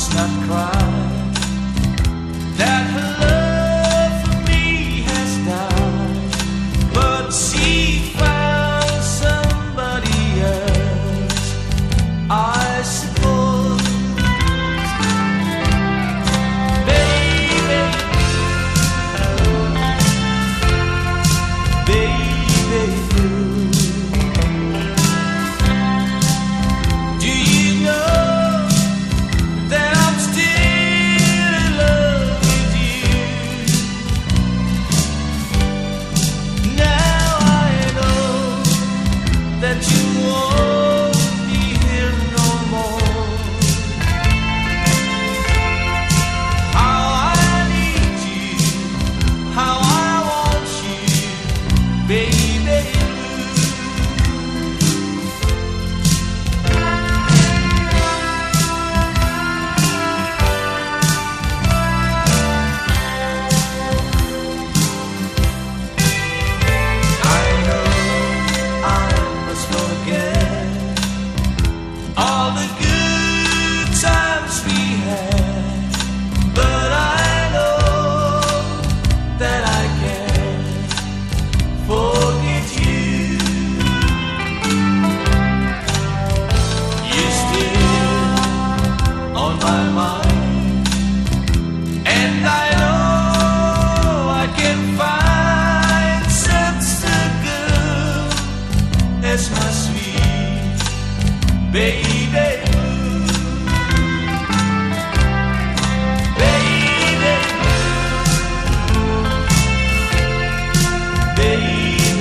must not cry. that you want.